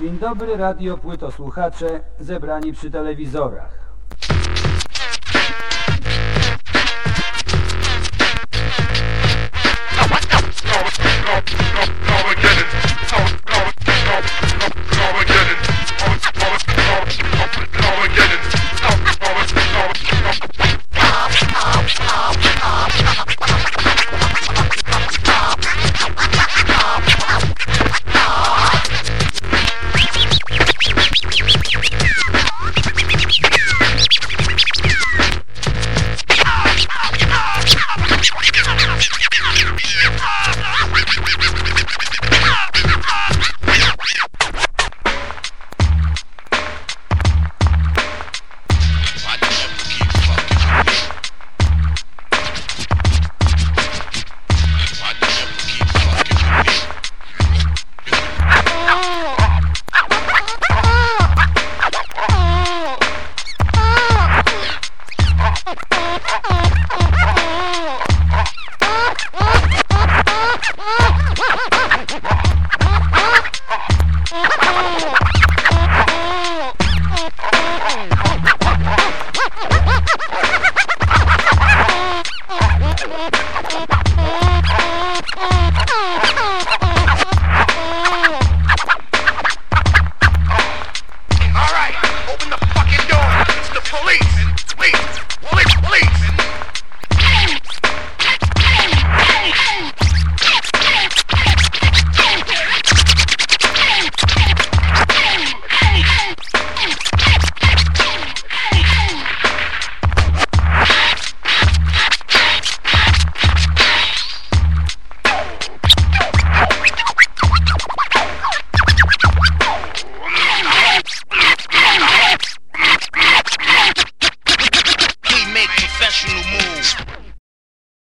Dzień dobry, radio płytosłuchacze zebrani przy telewizorach. Shut up! professional move.